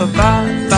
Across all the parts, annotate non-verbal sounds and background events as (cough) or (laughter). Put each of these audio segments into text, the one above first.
estàs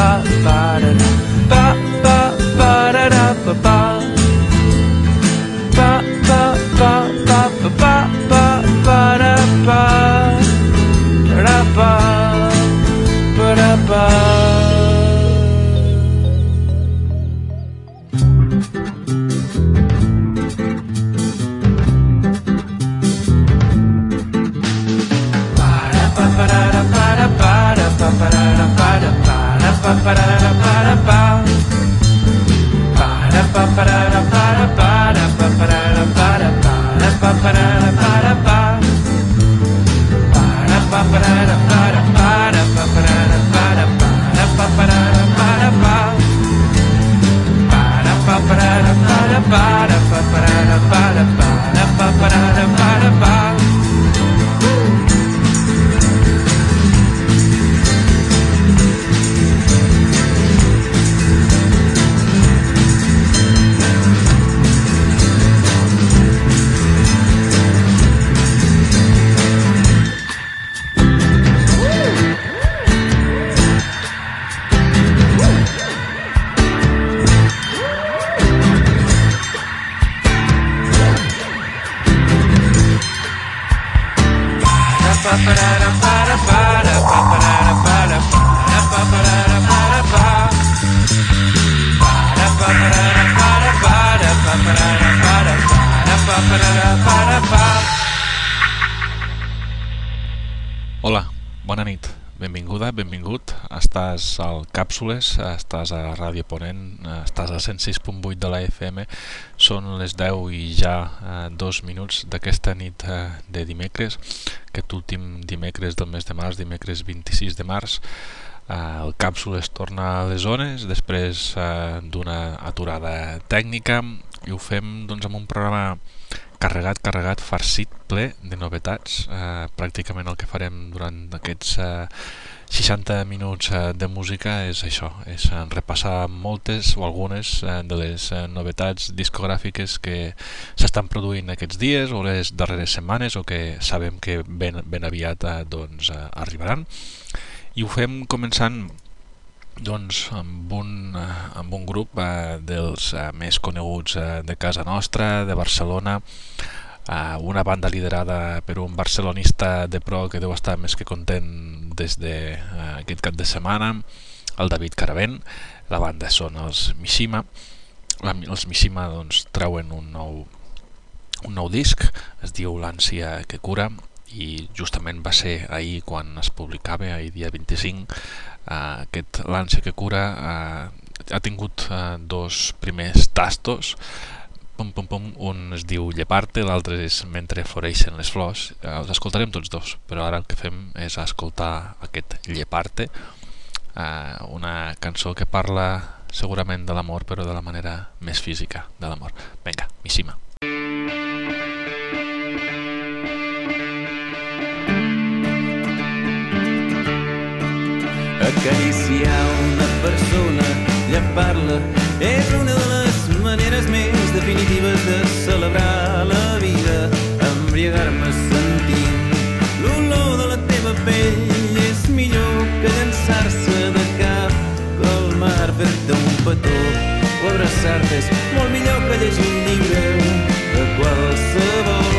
Càpsules, estàs a Ràdio Ponent, estàs a 106.8 de la FM, són les 10 i ja eh, dos minuts d'aquesta nit eh, de dimecres, aquest últim dimecres del mes de març, dimecres 26 de març, eh, el Càpsules torna a les zones després eh, d'una aturada tècnica i ho fem doncs, amb un programa carregat, carregat, farcit, ple de novetats. Eh, pràcticament el que farem durant aquests eh, 60 minuts eh, de música és això, és eh, repassar moltes o algunes eh, de les novetats discogràfiques que s'estan produint aquests dies o les darreres setmanes o que sabem que ben, ben aviat doncs, arribaran. I ho fem començant doncs, amb, un, amb un grup eh, dels més coneguts eh, de casa nostra, de Barcelona, eh, una banda liderada per un barcelonista de pro que deu estar més que content des de, cap de setmana, el David Caravent, la banda són els Mishima, els Mishima doncs, treuen un nou, un nou disc, es diu L'ànsia que cura, i justament va ser ahir quan es publicava, ahir dia 25, eh, aquest L'ànsia que cura eh, ha tingut eh, dos primers tastos, pum, pum, pum, un es diu Lleparte, l'altre és Mentre floreixen les flors. Eh, els escoltarem tots dos, però ara el que fem és escoltar aquest Lleparte, eh, una cançó que parla segurament de l'amor, però de la manera més física de l'amor. Vinga, Mishima. Acariciar una persona, llepar-la, és una de les maneres més definitives de celebrar la vida, embriagar-me sentint l'olor de la teva pell és millor que llançar-se de cap. Al mar, fer-te un petó o abraçar-te és molt millor que llegir un llibre de qualsevol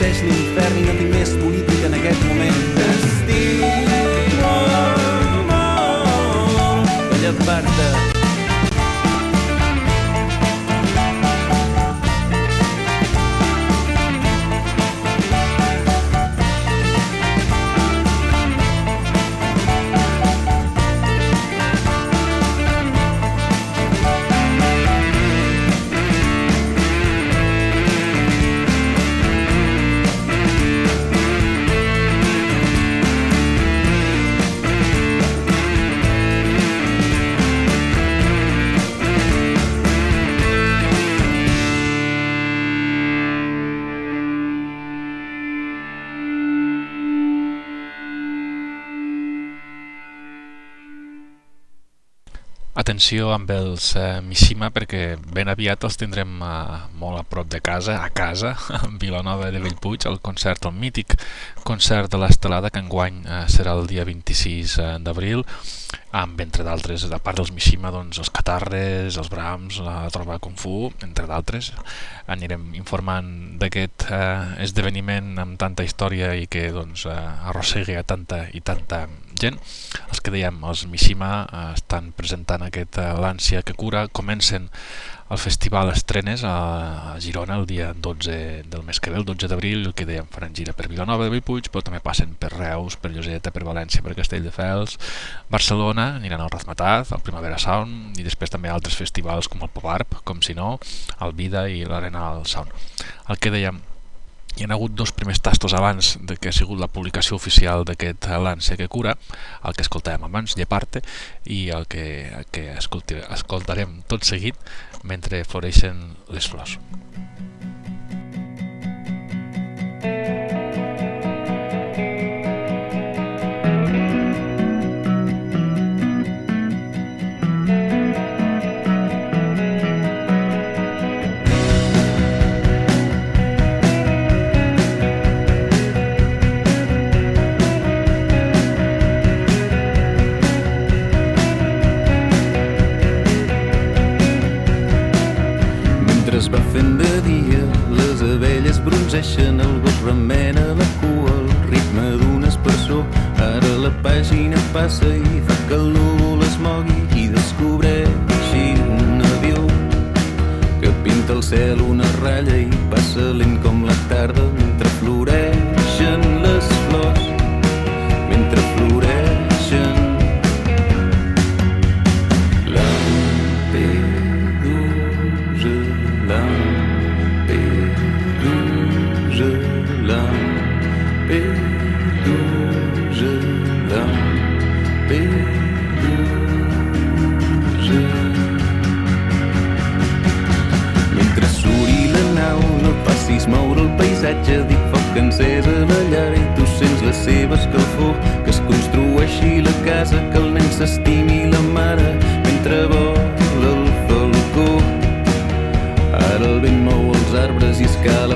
especially in Ferdinand. Atenció amb els eh, Mishima perquè ben aviat els tindrem eh, molt a prop de casa, a casa, (laughs) a Vilanova de Bellpuig, el concert, el mític concert de l'Estelada que enguany eh, serà el dia 26 eh, d'abril amb, entre d'altres, a part dels Mishima, doncs, els Catarres, els Brahms, la Troba Kung Fu, entre d'altres. Anirem informant d'aquest eh, esdeveniment amb tanta història i que doncs, eh, arrossegui a tanta i tanta gent. Els que dèiem, els Mishima eh, estan presentant aquest eh, l'ànsia que cura, comencen el festival Estrenes a, Girona el dia 12 del mes que ve, el 12 d'abril, el que dèiem faran gira per Vilanova de Bellpuig, però també passen per Reus, per Lloseta, per València, per Castelldefels, Barcelona, aniran al Razmataz, al Primavera Sound i després també altres festivals com el Pop Art, com si no, el Vida i l'Arenal Sound. El que dèiem, hi ha hagut dos primers tastos abans de que ha sigut la publicació oficial d'aquest lance que cura, el que escoltàvem abans, Lleparte, i el que, el que escoltarem tot seguit mentre floreixen les flors. Bronzeixen, el gos remena la cua al ritme d'un espersor. Ara la pàgina passa i fa que el núvol es mogui i descobreixi un avió que pinta el cel una ratlla i passa lent com la tarda mentre paisatge, dic foc encès a la llar i tu sents la seva escalfor, que es construeixi la casa, que el nen s'estimi la mare, mentre vola el falcó. Ara el vent mou els arbres i escala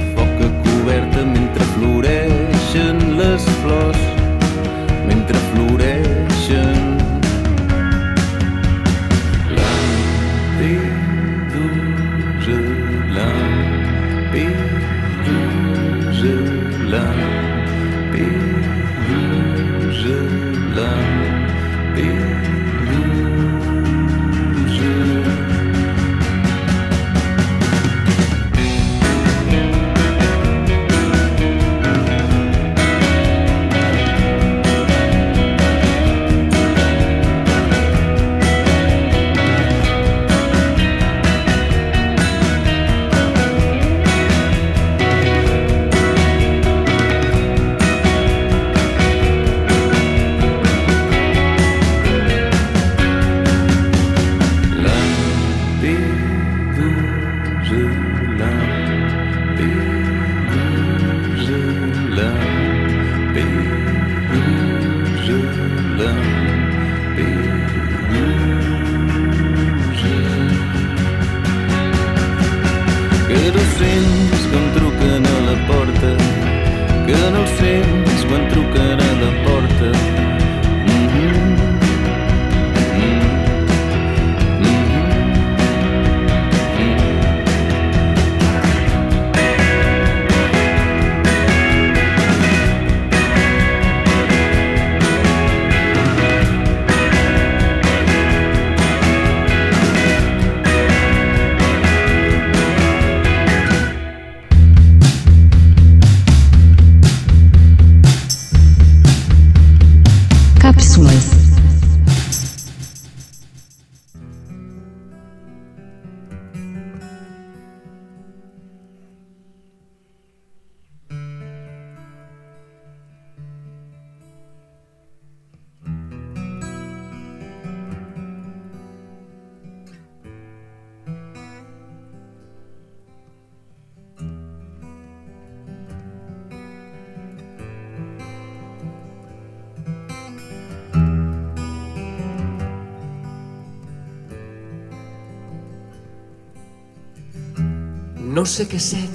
No sé què sent,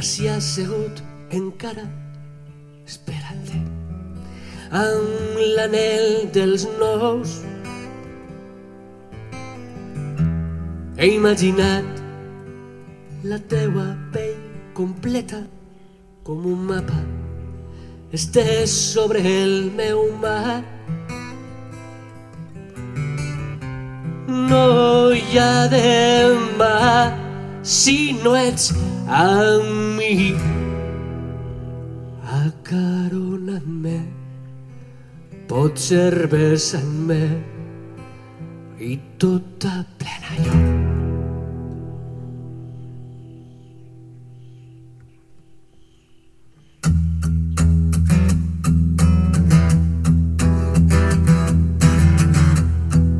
així assegut encara. Esperant-te amb l'anel dels nous. He imaginat la teua pell completa com un mapa. Estès sobre el meu mar. No hi ha demà si no ets amb mi. Acaronant-me, potser besant-me i tota plena llum.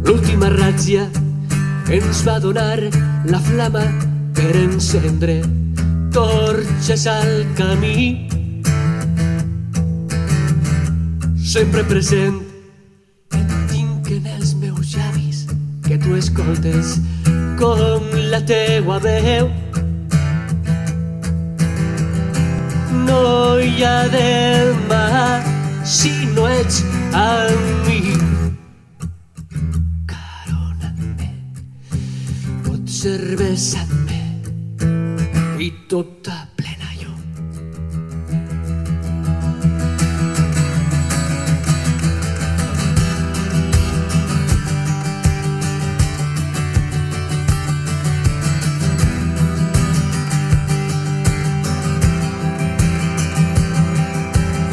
L'última ràtzia ens va donar la flama per encendre torxes al camí. Sempre present et tinc en els meus llavis que tu escoltes com la teua veu. No hi ha demà si no ets amb mi. Caronant-me, potser besant-me i tota plena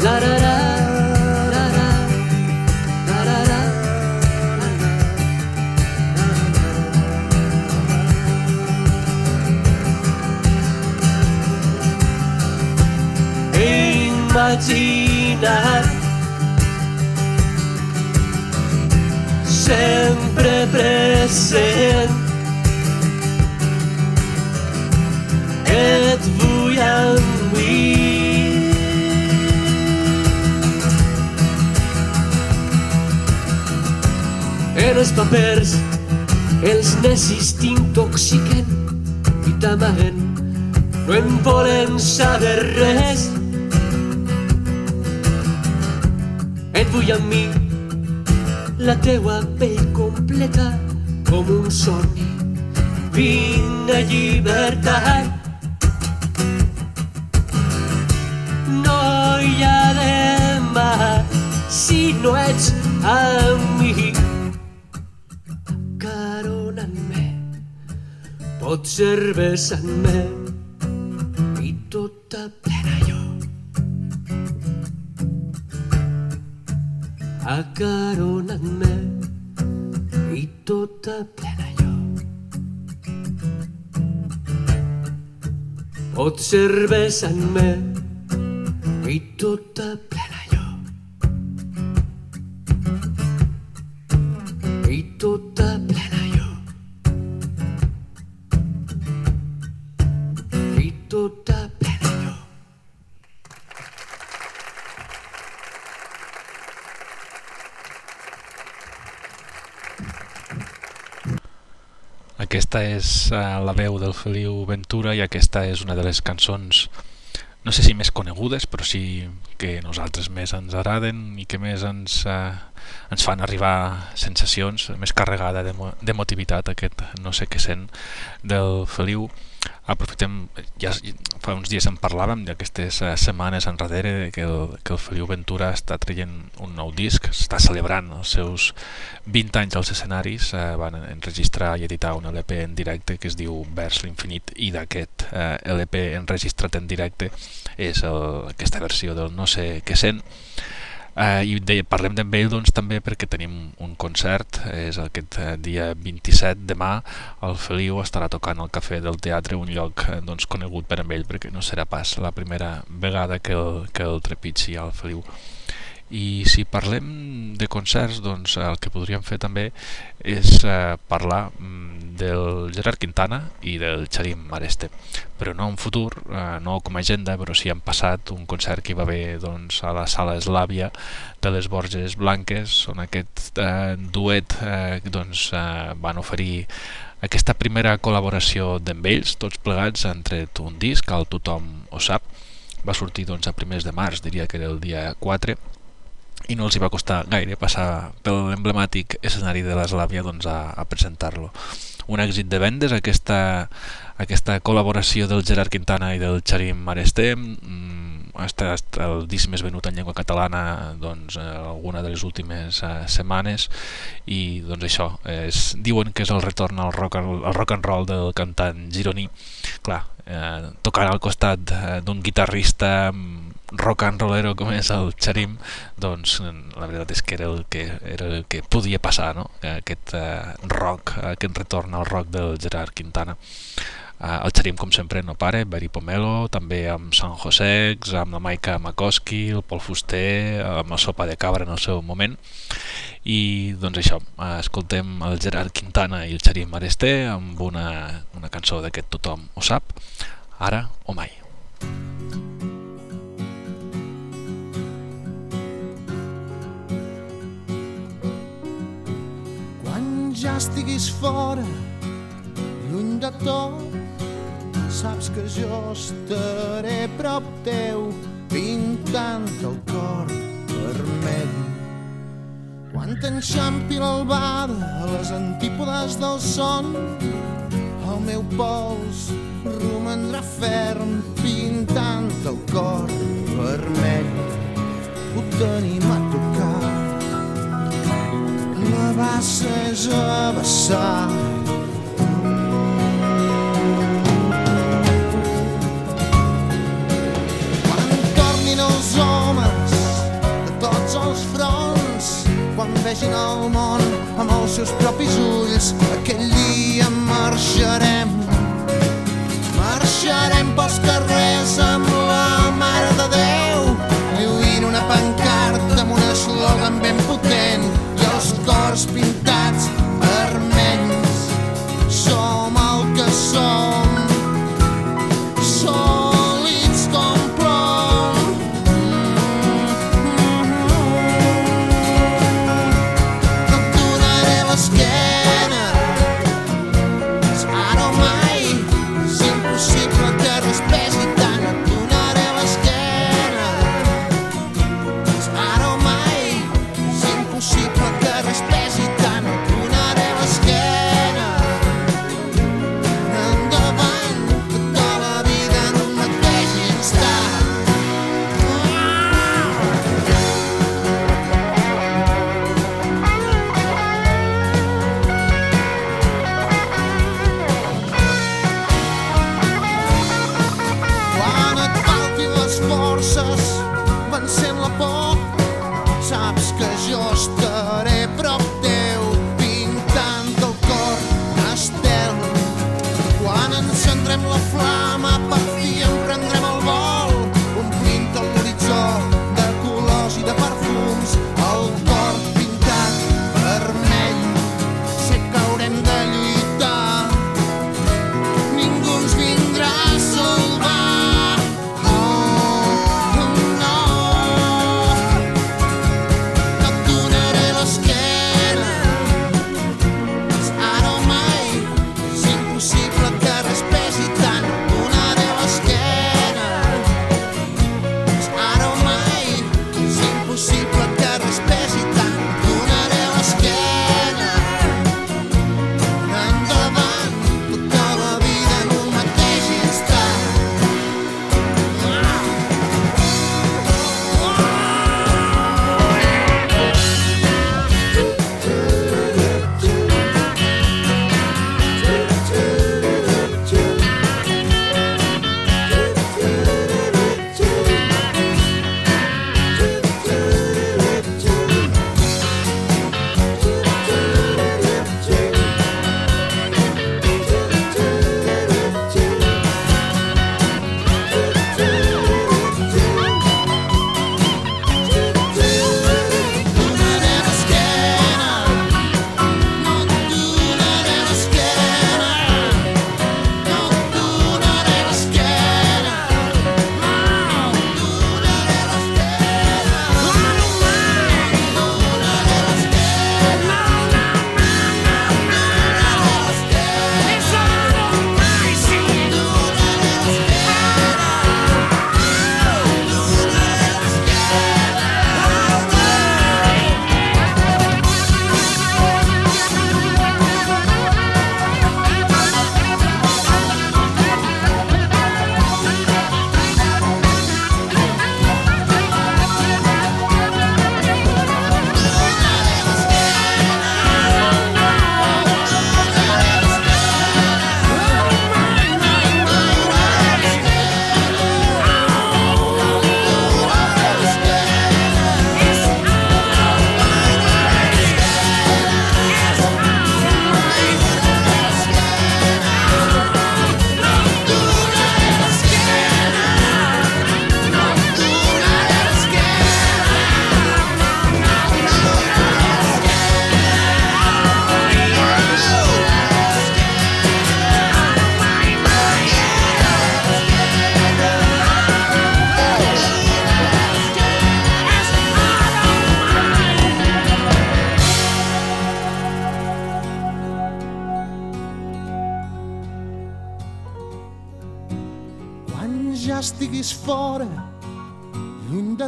la sempre present et vull amb mi. En els papers els necis t'intoxiquen i t'amaguen no en volen saber res. Et vull mi la teua pell completa com un somni vine llibertat. No hi ha demà si no ets amb mi caronant-me potser besant-me i cervezanne pitutab Lena jõe. pitutab Lena. Aquesta és uh, la veu del Feliu Ventura i aquesta és una de les cançons no sé si més conegudes, però sí que nosaltres més ens agraden i que més ens, eh, ens fan arribar sensacions, més carregada d'emotivitat, aquest no sé què sent del Feliu. Aprofitem, ja fa uns dies en parlàvem d'aquestes eh, setmanes enrere que el, que el Feliu Ventura està traient un nou disc, està celebrant els seus 20 anys als escenaris, eh, van enregistrar i editar un LP en directe que es diu Vers l'infinit i d'aquest eh, LP enregistrat en directe és el, aquesta versió del No sé què sent eh, i de, parlem d'en ell doncs, també perquè tenim un concert és aquest eh, dia 27 demà el Feliu estarà tocant al Cafè del Teatre un lloc eh, doncs, conegut per amb ell perquè no serà pas la primera vegada que el, que el trepitgi al Feliu I si parlem de concerts, doncs el que podríem fer també és eh, parlar mm, del Gerard Quintana i del Xarim Mareste, però no en futur, eh, no com a agenda, però sí en passat un concert que hi va haver doncs, a la sala Eslàvia de les Borges Blanques, on aquest eh, duet eh, doncs, eh, van oferir aquesta primera col·laboració d'en ells, tots plegats, entre un disc, el Tothom ho sap, va sortir doncs, a primers de març, diria que era el dia 4, i no els hi va costar gaire passar pel emblemàtic escenari de l'Eslàvia doncs, a, a presentar-lo. Un èxit de vendes, aquesta, aquesta col·laboració del Gerard Quintana i del Xarim Maresté, mm, ha estat el disc més venut en llengua catalana doncs, eh, alguna de les últimes eh, setmanes. I doncs això, és, diuen que és el retorn al rock, al rock and roll del cantant gironí. Clar, eh, tocar al costat eh, d'un guitarrista rock and rollero com és el Charim doncs la veritat és que era el que, era el que podia passar no? aquest eh, rock, aquest retorn al rock del Gerard Quintana Uh, el Xerim, com sempre, no pare, Beri Pomelo, també amb San Josex, amb la Maica Makoski, el Pol Fuster, amb la Sopa de Cabra en el seu moment. I doncs això, uh, escoltem el Gerard Quintana i el Xerim Maresté amb una, una cançó d'aquest Tothom ho sap, ara o mai. Ja estiguis fora, lluny de tot, saps que jo estaré prop teu pintant el cor vermell. Quan t'enxampi l'albada a les antípodes del son, el meu pols romandrà ferm pintant el cor vermell. Ho tenim a tocar, la bassa és a vessar, els homes de tots els fronts quan vegin el món amb els seus propis ulls aquell dia marxarem. Marxarem pels carrers amb la Mare de Déu els cors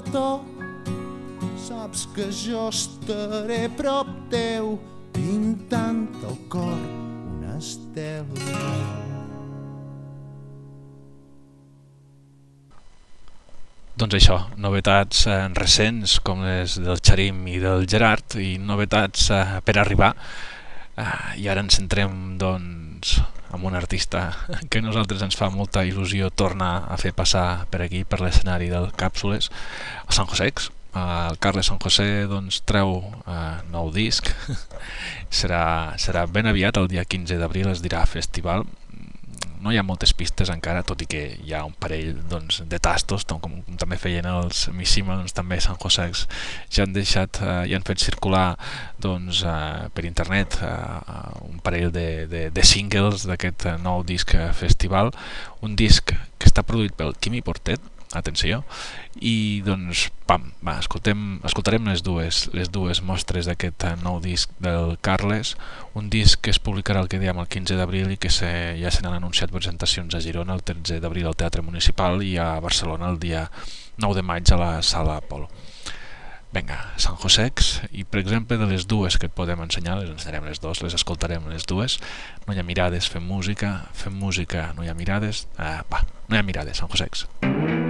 tot, saps que jo estaré prop teu, pintant el cor una estela. Doncs això, novetats eh, recents com les del Xarim i del Gerard i novetats eh, per arribar eh, i ara ens centrem doncs amb un artista que a nosaltres ens fa molta il·lusió tornar a fer passar per aquí per l'escenari del Càpsules a Sant Josex el Carles San José doncs, treu eh, nou disc. (laughs) Serà, serà ben aviat el dia 15 d'abril es dirà festival no hi ha moltes pistes encara, tot i que hi ha un parell doncs, de tastos, com, com, com també feien els Missima, doncs, també Sant Josex ja han deixat, eh, ja han fet circular doncs, eh, per internet eh, un parell de, de, de singles d'aquest nou disc festival, un disc que està produït pel Quimi Portet, atenció, i doncs, pam, va, escoltem, escoltarem les dues, les dues mostres d'aquest nou disc del Carles, un disc que es publicarà el que dèiem el 15 d'abril i que se, ja se n'han anunciat presentacions a Girona el 13 d'abril al Teatre Municipal i a Barcelona el dia 9 de maig a la Sala Apolo. Vinga, Sant Josex, i per exemple de les dues que et podem ensenyar, les ensenyarem les dues, les escoltarem les dues, no hi ha mirades, fem música, fem música, no hi ha mirades, ah, va, no hi ha mirades, Sant Josex. Mm. d'abans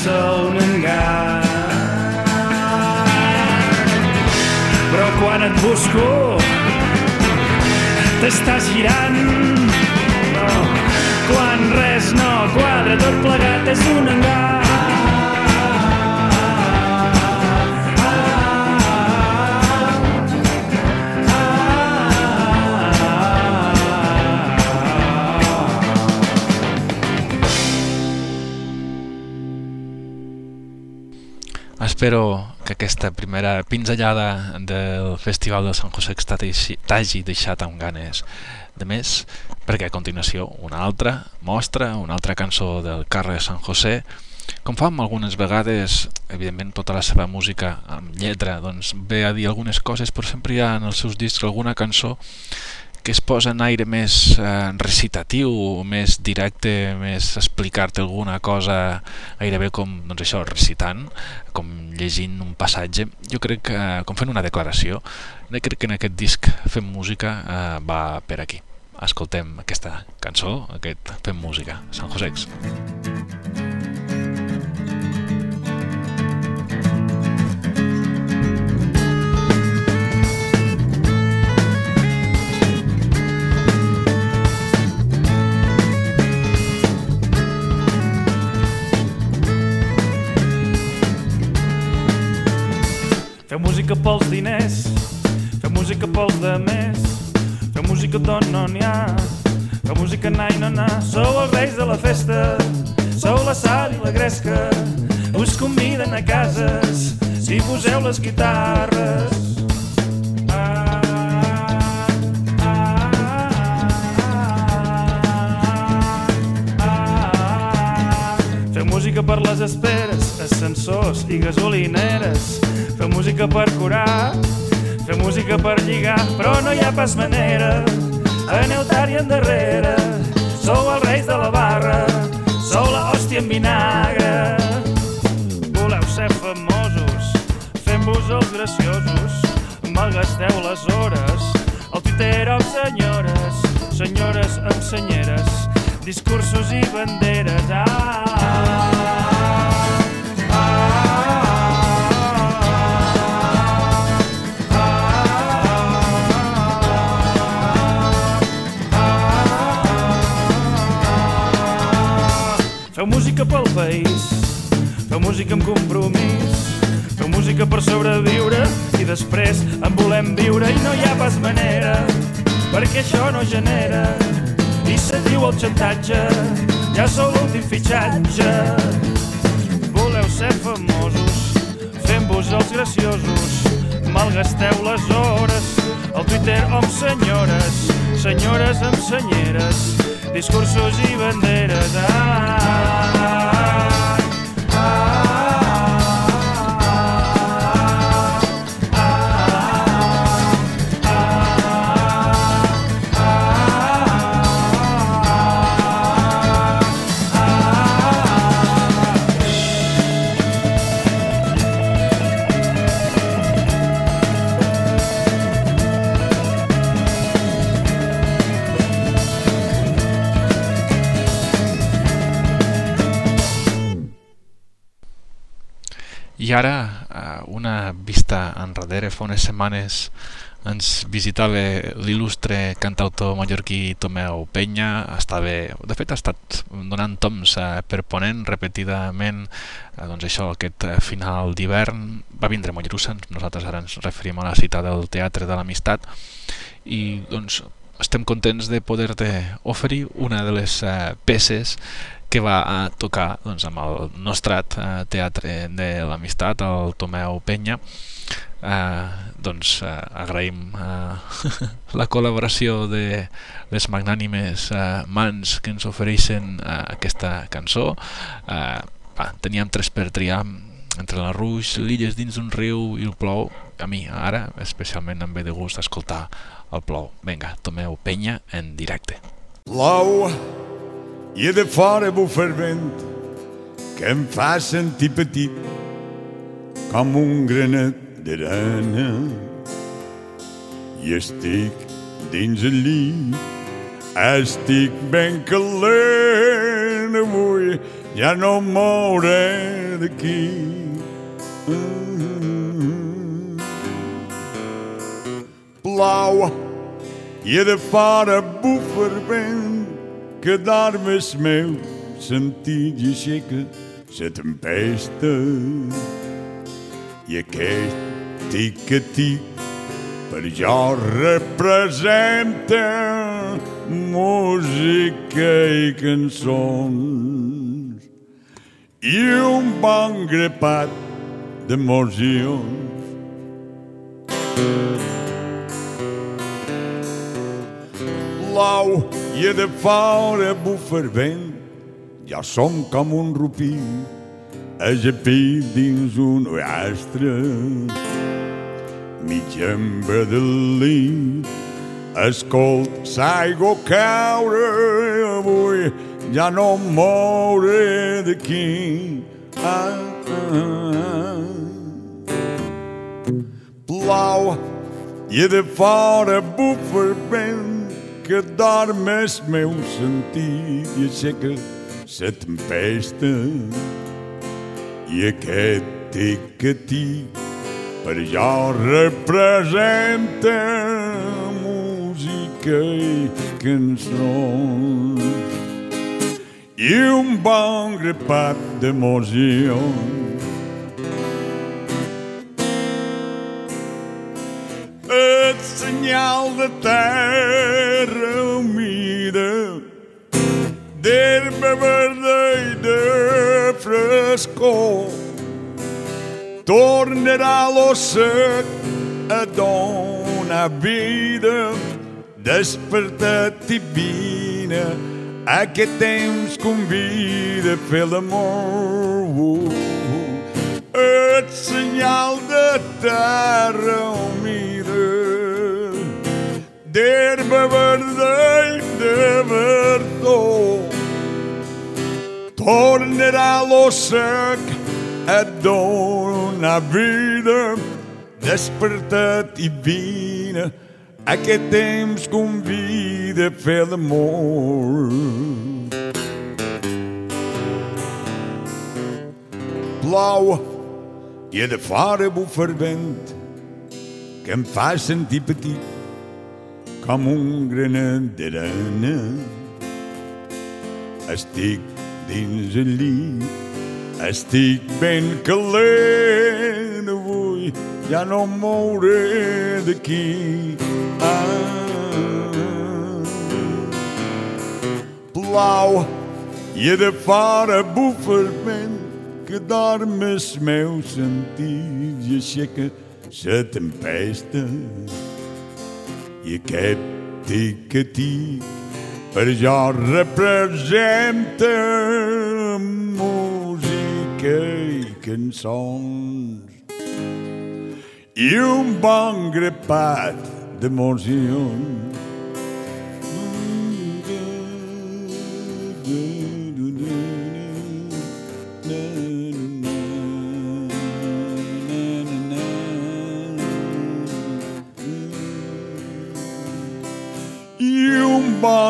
sense un engany. Però quan et busco, t'estàs girant. No. Quan res no quadra, tot plegat és un engany. Espero que aquesta primera pinzellada del Festival de Sant José t'hagi deixat amb ganes de més, perquè a continuació una altra mostra, una altra cançó del Carles San José, com fa algunes vegades, evidentment tota la seva música amb lletra doncs ve a dir algunes coses, però sempre hi ha en els seus discs alguna cançó que es posa en aire més eh, recitatiu, més directe, més explicar-te alguna cosa gairebé com doncs això, recitant, com llegint un passatge, jo crec que, com fent una declaració, jo crec que en aquest disc Fem Música eh, va per aquí. Escoltem aquesta cançó, aquest Fem Música, San Josex. Feu pels diners, feu música pels de més, feu música d'on no n'hi ha, feu música na i no na, sou els reis de la festa, sou la sal i la gresca, us conviden a cases, si poseu les guitarres. Ah, ah, ah. Música per les esperes, ascensors i gasolineres. Feu música per curar, feu música per lligar, però no hi ha pas manera. Aneu tard i endarrere, sou els reis de la barra, sou la hòstia en vinagre. Voleu ser famosos, fent-vos els graciosos, malgasteu les hores, al Twitter amb senyores, senyores amb senyeres, discursos i banderes. Ah, Feu música pel país, feu música amb compromís, feu música per sobreviure i després en volem viure i no hi ha pas manera, perquè això no genera. I se diu el xantatge, ja sou l'últim fitxatge. Voleu ser famosos, fent-vos els graciosos, malgasteu les hores, al Twitter amb senyores, senyores amb senyeres, discursos i banderes. Ah, ah, Ara, eh, una vista enrere, fa unes setmanes ens visitava l'il·lustre cantautor mallorquí Tomeu Penya, estava, de fet ha estat donant toms eh, per ponent repetidament, eh, doncs això, aquest final d'hivern, va vindre Mollerussa, nosaltres ara ens referim a la cita del Teatre de l'Amistat, i doncs estem contents de poder-te oferir una de les peces que va a tocar doncs, amb el Nostrat eh, Teatre de l'Amistat, el Tomeu Penya. Eh, doncs eh, agraïm eh, (laughs) la col·laboració de les magnànimes eh, mans que ens ofereixen eh, aquesta cançó. Eh, va, teníem tres per triar entre la Ruix, l'Illes dins d'un riu i el plou. A mi ara especialment em ve de gust escoltar el plou. Vinga, Tomeu Penya en directe. Plou i de fora bufa vent que em fa sentir petit com un granet d'arena i estic dins el llit estic ben calent avui ja no em mouré d'aquí Mm. Plou i de fora bufa vent que dorm el meu sentit i aixeca la tempesta i aquest tic-tic per jo representa música i cançons i un bon grapat d'emocions. L'ou i de fora bufa el vent, ja som com un rupí ajapit dins un rastre mig embadalit Escolt l'aigua caure avui, ja no em mouré d'aquí. Ah, ah, ah. Plau i de fora bufa el vent que dorm el meu sentit i aixeca la tempesta i aquest tic-tic per jo representa música i cançons i un bon grapat d'emocions. El senyal de terra humida d'herba verda i de frescor. Tornarà lo sec a donar vida despertat i vine aquest temps convida a fer l'amor el senyal de terra humida d'herba verda i de verdor tornarà lo sec a donar vida. Despertat i vine aquest temps convida a fer l'amor plou i a de fora bufa el vent que em fa sentir petit com un granet d'arena estic dins el llit estic ben calent avui, ja no em mouré d'aquí. Ah, plau i de fora bufa el vent que dorm el meu sentit i aixeca la tempesta i aquest tic-tic per jo representa música i cançons i un bon grapat d'emocions.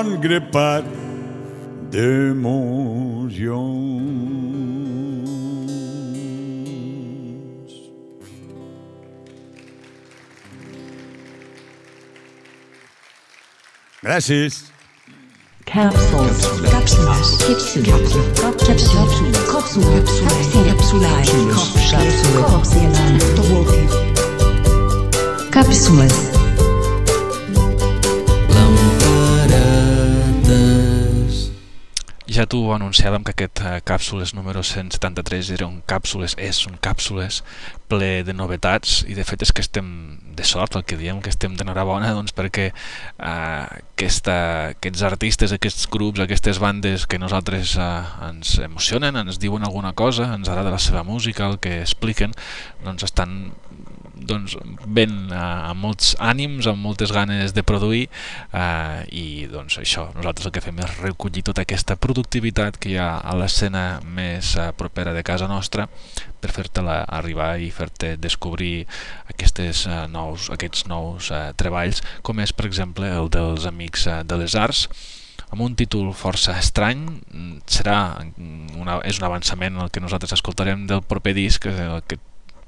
grande part de mon Capsules. Capsules. Capsules. Capsules. Capsules. Capsules. Capsules. Capsules. Ja t'ho anunciàvem que aquest eh, càpsules número 173 era un càpsules, és un càpsules ple de novetats i de fet és que estem de sort, el que diem que estem d'enhorabona doncs perquè eh, aquesta, aquests artistes, aquests grups, aquestes bandes que nosaltres eh, ens emocionen, ens diuen alguna cosa, ens agrada la seva música, el que expliquen, doncs estan doncs, ben eh, amb molts ànims, amb moltes ganes de produir eh, i doncs això, nosaltres el que fem és recollir tota aquesta productivitat que hi ha a l'escena més eh, propera de casa nostra per fer-te-la arribar i fer-te descobrir aquestes, eh, nous, aquests nous eh, treballs, com és per exemple el dels Amics eh, de les Arts, amb un títol força estrany, mm, serà una, és un avançament el que nosaltres escoltarem del proper disc, que, que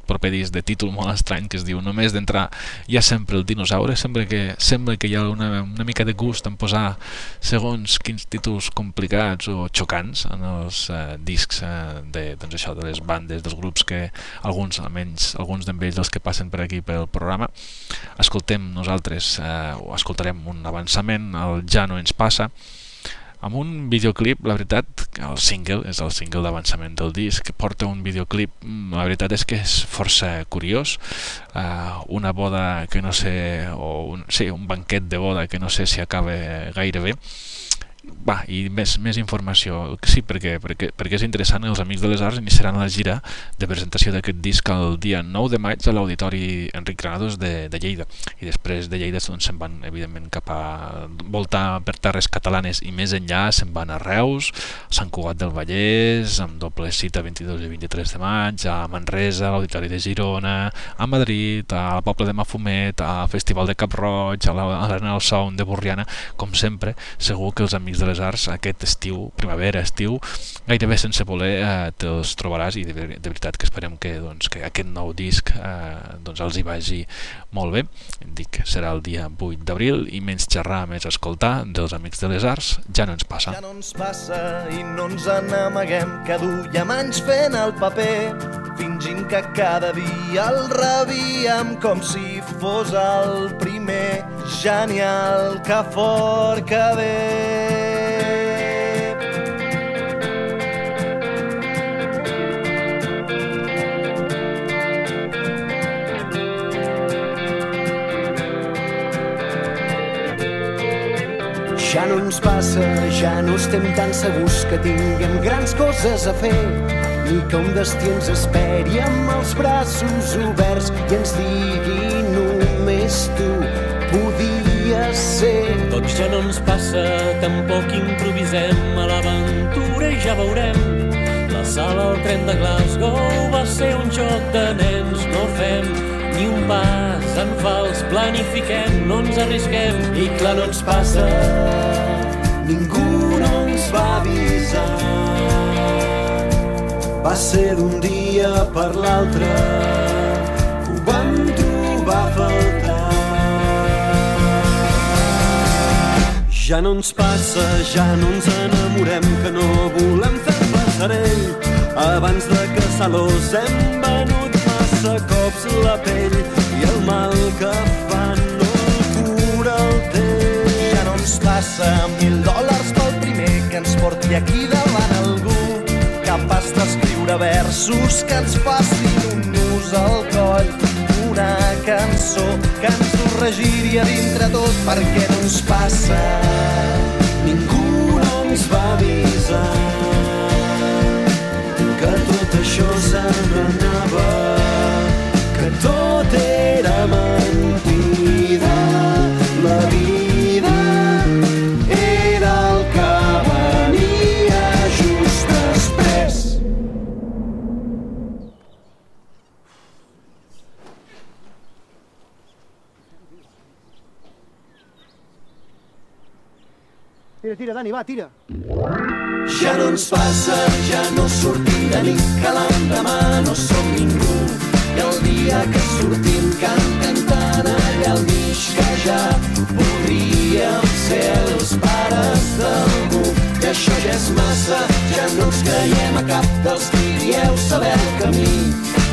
proper disc de títol molt estrany que es diu Només d'entrar hi ha sempre el dinosaure, sembla que, sembla que hi ha una, una mica de gust en posar segons quins títols complicats o xocants en els eh, discs eh, de, doncs això, de les bandes, dels grups que alguns, almenys alguns d'ells dels que passen per aquí pel programa. Escoltem nosaltres eh, o escoltarem un avançament, el Ja no ens passa amb un videoclip, la veritat, el single, és el single d'avançament del disc, porta un videoclip, mm, la veritat és que és força curiós, uh, una boda que no sé, o un, sí, un banquet de boda que no sé si acaba gaire bé, va, i més, més informació. Sí, perquè, perquè, perquè és interessant, els Amics de les Arts iniciaran la gira de presentació d'aquest disc el dia 9 de maig a l'Auditori Enric Granados de, de Lleida. I després de Lleida doncs, se'n van, evidentment, cap a voltar per terres catalanes i més enllà se'n van a Reus, a Sant Cugat del Vallès, amb doble cita 22 i 23 de maig, a Manresa, a l'Auditori de Girona, a Madrid, al poble de Mafumet, al Festival de Cap Roig, a l'Arena del Sound de Borriana, com sempre, segur que els Amics de les Arts aquest estiu, primavera, estiu, gairebé sense voler eh, te'ls trobaràs i de, de veritat que esperem que, doncs, que aquest nou disc eh, doncs els hi vagi molt bé. Dic serà el dia 8 d'abril i menys xerrar, més escoltar dels Amics de les Arts, ja no ens passa. Ja no ens passa i no ens n'amaguem que duiem anys fent el paper fingint que cada dia el rebíem com si fos el primer genial que fort que ve Ja no ens passa, ja no estem tan segurs que tinguem grans coses a fer ni que un destí ens esperi amb els braços oberts i ens digui només tu podies ser. Tots ja no ens passa, tampoc improvisem a l'aventura i ja veurem. La sala al tren de Glasgow va ser un joc de nens, no fem ni un pas en fals, planifiquem, no ens arrisquem. I clar, no ens passa, ningú no ens va avisar. Va ser d'un dia per l'altre ho vam trobar a faltar. Ja no ens passa, ja no ens enamorem, que no volem fer el passarell. Abans de caçar-los hem venut massa cops la pell i el mal que fan no cura el temps. Ja no ens passa mil dòlars pel primer que ens porti aquí davant algú capaç d'escriure versos que ens facin un nus al coll una cançó que ens ho regiria dintre tot perquè no ens passa ningú no ens va avisar que tot això se n'anava que tot era mentida la vida era el que venia just després Tira, tira, Dani, va, tira. Ja no ens passa, ja no sortim de nit, que l'endemà no som ningú. I el dia que sortim cantem tant allà al mig que ja podríem ser els pares d'algú. I això ja és massa, ja no ens creiem a cap dels que dieu saber el camí.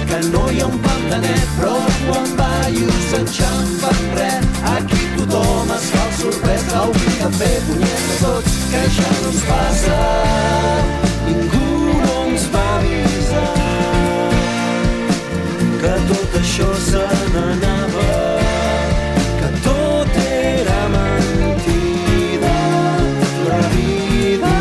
Que no hi ha un pam de net, però quan ballos enxampen res. Aquí tothom es fa el sorprès, au, cafè, punyeta, tots, que ja no ens passa. Que tot això se n'anava, que tot era mentida, la vida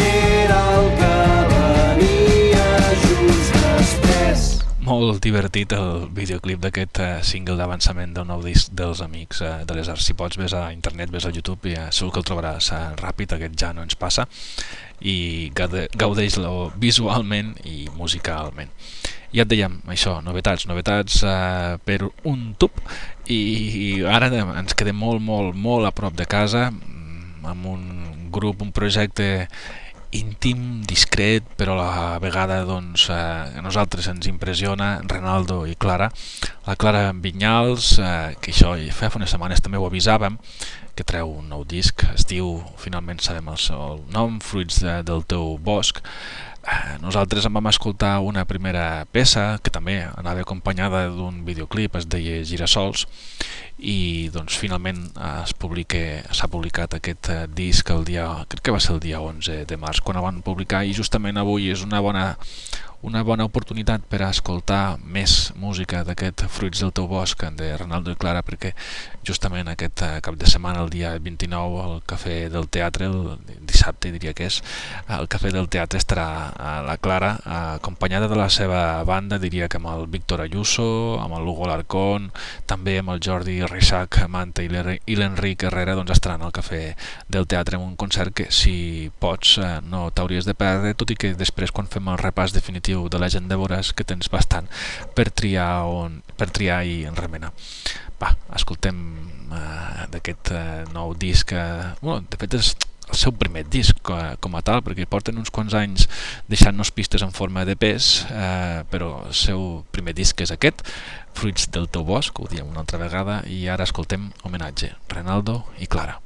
era el que venia just després. Molt divertit el videoclip d'aquest eh, single d'avançament del nou disc dels Amics eh, de les Arts. Si pots, ves a internet, ves a YouTube i segur que el trobaràs eh, ràpid, aquest ja no ens passa i gaude- gaudeix-lo visualment i musicalment. Ja et dèiem, això, novetats, novetats eh, per un tub i, i ara ens quedem molt, molt, molt a prop de casa mm, amb un grup, un projecte íntim, discret, però a la vegada doncs, eh, a nosaltres ens impressiona Renaldo i Clara. La Clara Vinyals, eh, que això fa unes setmanes també ho avisàvem, que treu un nou disc, es diu, finalment sabem el, seu nom, Fruits de, del teu bosc. Eh, nosaltres en vam escoltar una primera peça que també anava acompanyada d'un videoclip, es deia Girasols, i doncs finalment eh, es publica- s'ha publicat aquest eh, disc el dia, crec que va ser el dia 11 de març quan el van publicar. I justament avui és una bona una bona oportunitat per a escoltar més música d'aquest Fruits del teu bosc de Ronaldo i Clara perquè justament aquest eh, cap de setmana, el dia 29, al Cafè del Teatre, el dissabte diria que és, el Cafè del Teatre estarà la Clara acompanyada de la seva banda, diria que amb el Víctor Ayuso, amb el Lugo Larcón, també amb el Jordi Rissac Manta i l'Enric Herrera doncs estaran al Cafè del Teatre en un concert que si pots eh, no t'hauries de perdre, tot i que després quan fem el repàs definitiu de la gent de veuràs que tens bastant per triar, on, per triar i remenar va, escoltem uh, d'aquest uh, nou disc, uh, bueno, de fet és el seu primer disc a, com a tal, perquè porten uns quants anys deixant-nos pistes en forma de pes, eh, però el seu primer disc és aquest, Fruits del teu bosc, ho diem una altra vegada, i ara escoltem homenatge, Renaldo i Clara.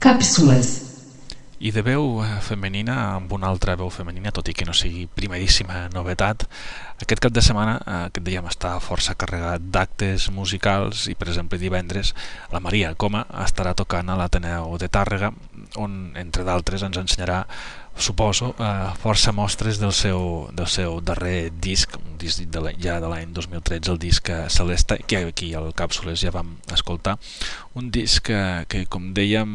Càpsules. I de veu eh, femenina amb una altra veu femenina, tot i que no sigui primeríssima novetat, aquest cap de setmana, eh, que dèiem, està força carregat d'actes musicals i, per exemple, divendres la Maria Coma estarà tocant a l'Ateneu de Tàrrega, on, entre d'altres, ens ensenyarà suposo, eh, força mostres del seu, del seu darrer disc, un disc de ja de l'any 2013, el disc eh, Celeste, que aquí al Càpsules ja vam escoltar, un disc que, que com dèiem,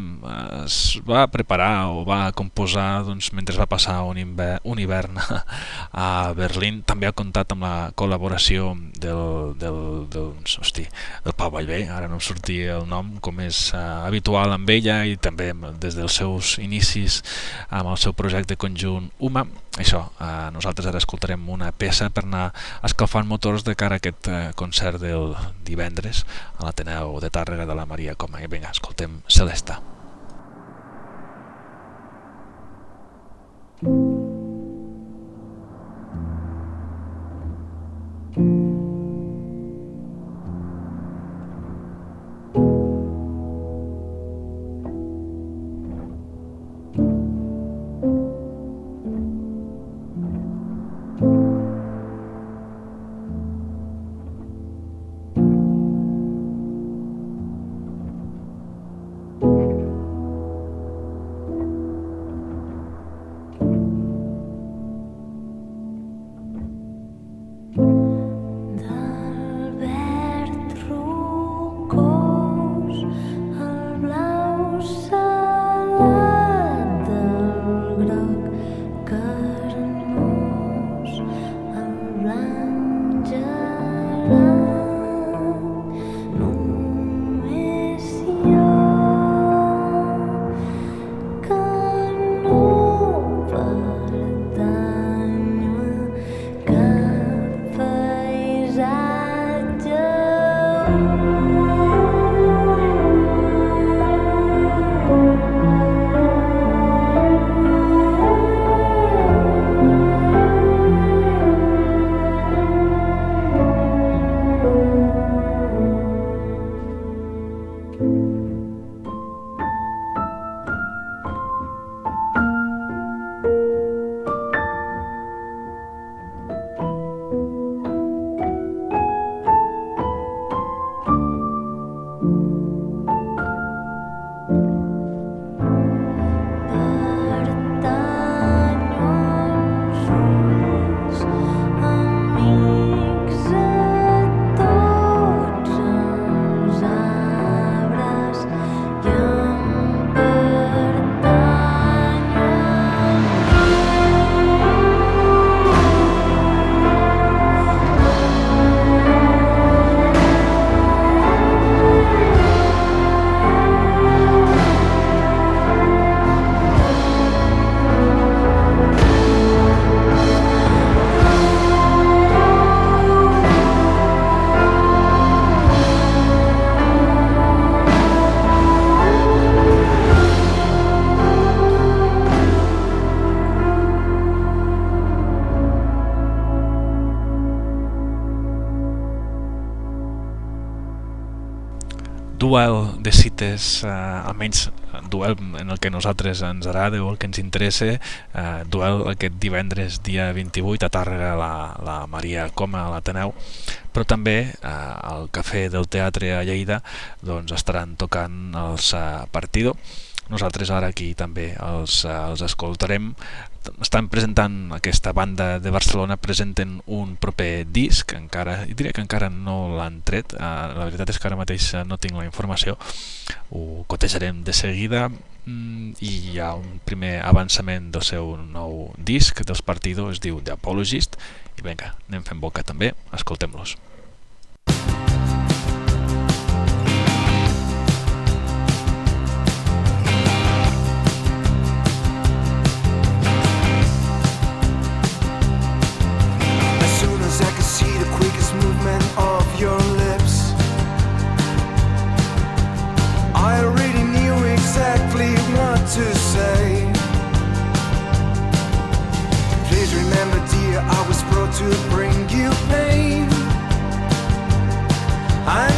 es va preparar o va composar doncs, mentre va passar un hivern, un hivern (laughs) a Berlín. També ha comptat amb la col·laboració del, del, del, hosti, del Pau Vallvé, ara no em sortia el nom, com és uh, habitual amb ella i també des dels seus inicis amb el seu projecte conjunt UMA això, eh, nosaltres ara escoltarem una peça per anar escalfant motors de cara a aquest eh, concert del divendres a l'Ateneu de Tàrrega de la Maria Coma. I vinga, escoltem Celesta. Duel de cites, eh, almenys duel en el que nosaltres ens agrada o el que ens interessa, eh, duel aquest divendres dia 28 a Tàrrega la, la Maria Coma a l'Ateneu, però també eh, al Cafè del Teatre a Lleida doncs, estaran tocant els eh, Partido, nosaltres ara aquí també els, eh, els escoltarem. Estan presentant aquesta banda de Barcelona presenten un proper disc encara, diré que encara no l'han tret. Uh, la veritat és que ara mateix eh, no tinc la informació. Ho cotejarem de seguida. Mm, i hi ha un primer avançament del seu nou disc dels Partido, es diu The Apologist. I vinga, anem fent boca també. Escoltem-los to bring you pain. I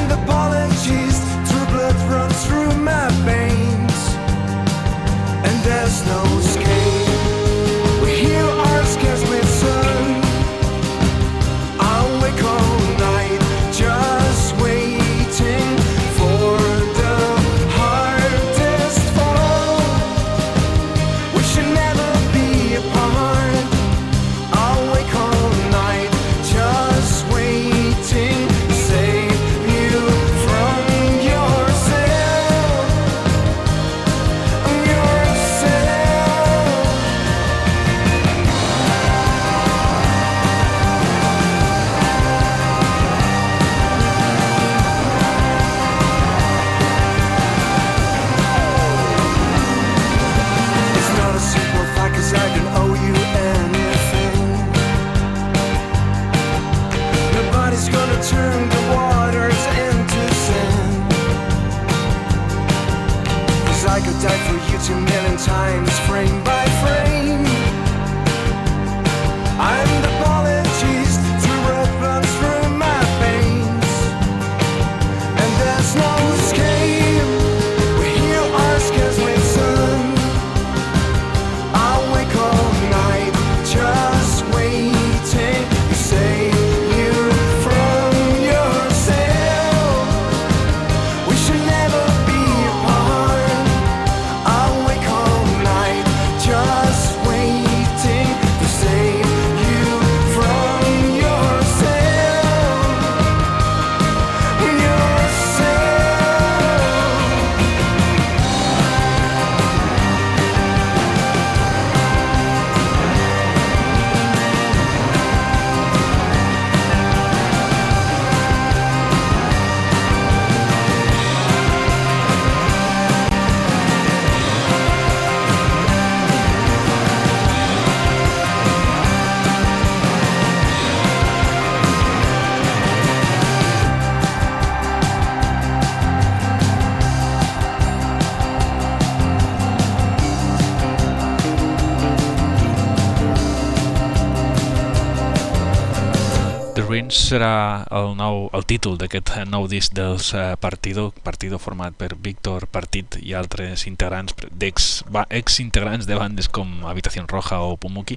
serà el, nou, el títol d'aquest nou disc dels uh, Partido, Partido format per Víctor Partit i altres integrants d'ex ex de bandes com Habitació Roja o Pumuki.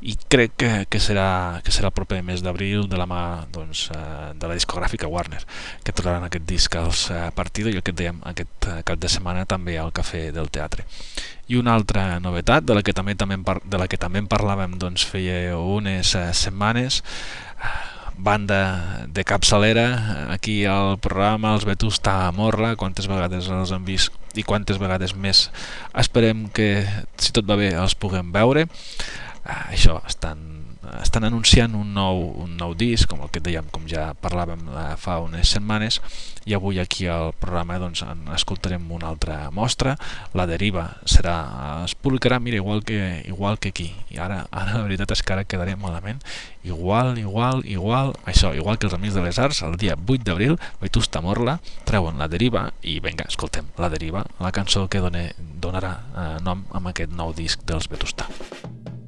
I crec que, que, serà, que serà el proper mes d'abril de la mà doncs, uh, de la discogràfica Warner que trobaran aquest disc als uh, Partido i el que dèiem aquest uh, cap de setmana també al Cafè del Teatre. I una altra novetat de la que també, també, de la que també en parlàvem doncs, feia unes setmanes banda de capçalera aquí al programa els Vetusta Morla quantes vegades els han vist i quantes vegades més esperem que si tot va bé els puguem veure. Ah, això estan estan anunciant un nou, un nou disc, com el que dèiem, com ja parlàvem eh, fa unes setmanes, i avui aquí al programa doncs, en escoltarem una altra mostra. La deriva serà, es publicarà, mira, igual que, igual que aquí. I ara, ara la veritat és que ara quedaré malament. Igual, igual, igual, això, igual que els Amics de les Arts, el dia 8 d'abril, Vetusta Morla, treuen la deriva i vinga, escoltem la deriva, la cançó que done, donarà eh, nom amb aquest nou disc dels Vetusta. thank you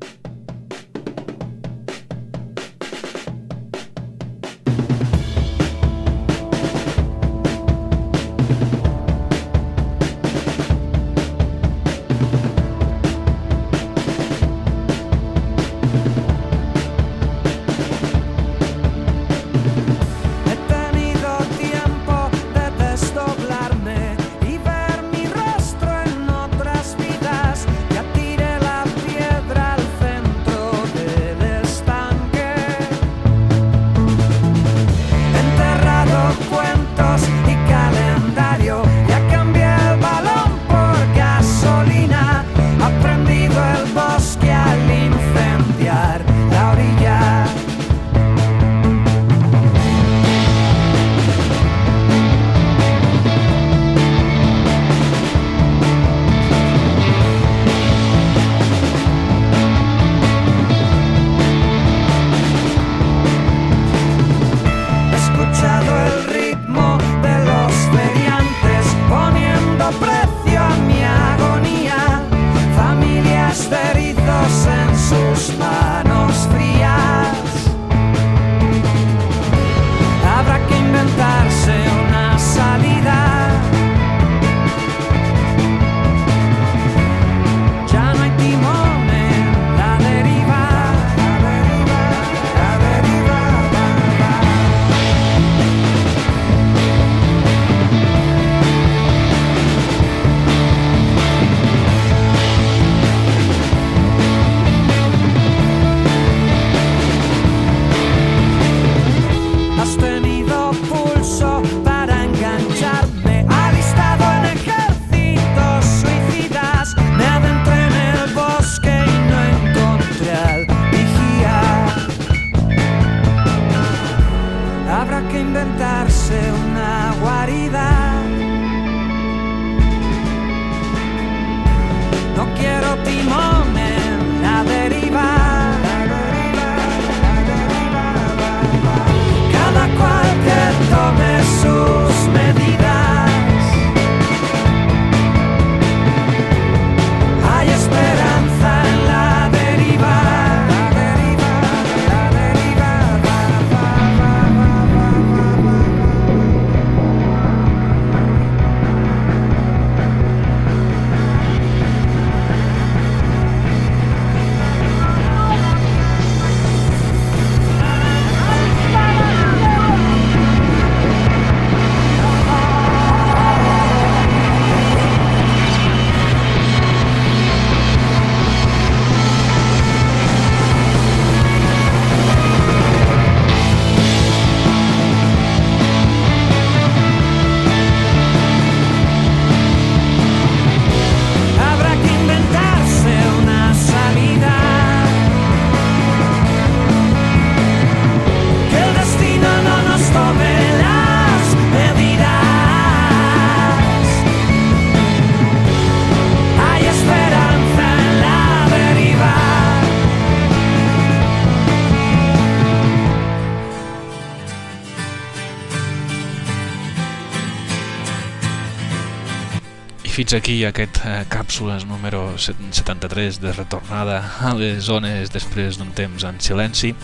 fins aquí aquest eh, càpsules número 73 de retornada a les zones després d'un temps en silenci.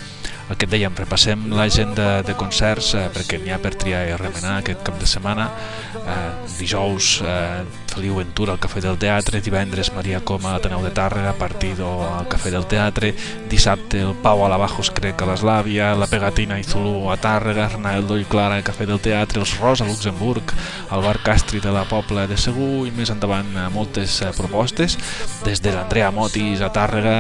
El que et dèiem, repassem l'agenda de concerts eh, perquè n'hi ha per triar i remenar aquest cap de setmana. Eh, dijous, eh, Feliu Ventura al Cafè del Teatre, divendres Maria Coma a l'Ateneu de Tàrrega, Partido al Cafè del Teatre, dissabte el Pau a la Bajos crec a l'Eslàvia, la Pegatina i Zulu a Tàrrega, Arnaldo i Clara al Cafè del Teatre, els Ros a Luxemburg, el Bar Castri de la Pobla de Segur i més endavant eh, moltes eh, propostes, des de l'Andrea Motis a Tàrrega,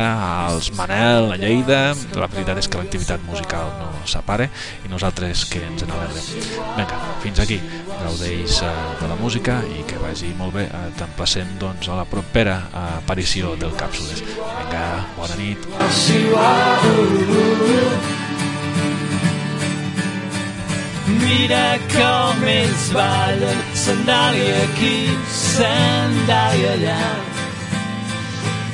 als Manel a Lleida, la veritat és que l'activitat musical no s'apare i nosaltres que ens n'alegrem. Vinga, fins aquí, gaudeix eh, de la música i que vagi molt bé. Eh, T'emplacem doncs, a la propera aparició del Càpsules. Vinga, bona nit. Mira com ells ballen, sandàlia aquí, sandàlia allà.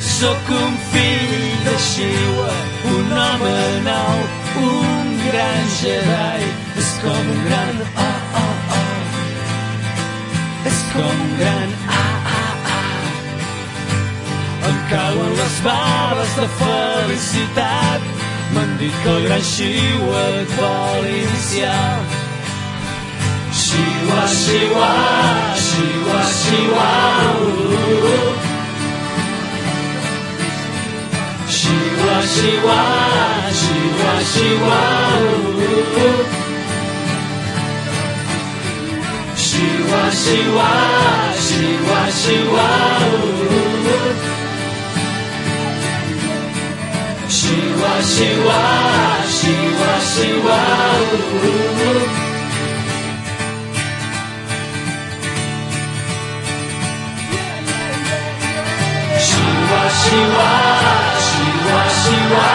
Sóc un fill de Xiua, un home nou, un gran Jedi. És com un gran oh. És com gran ah. Em cauen les bales de felicitat. M'han dit que el gran Xiua et vol iniciar. Xiua, xiua, xiua, xiua, uh. Uh. Xiua, xiua, xiua, xiua, uh. Xiua, Shiva, Shiva, Shiva, Shiva. Shiva, Shiva, Shiva, Shiva. Shiva, Shiva, Shiva, Shiva.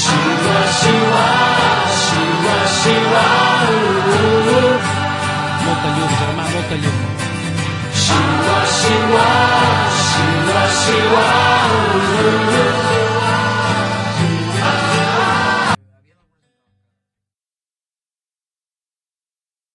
Shiva, Shiva. Molta llum, germà, molta llum. Shiwa, Shiwa, Shiwa, Shiwa, ooh.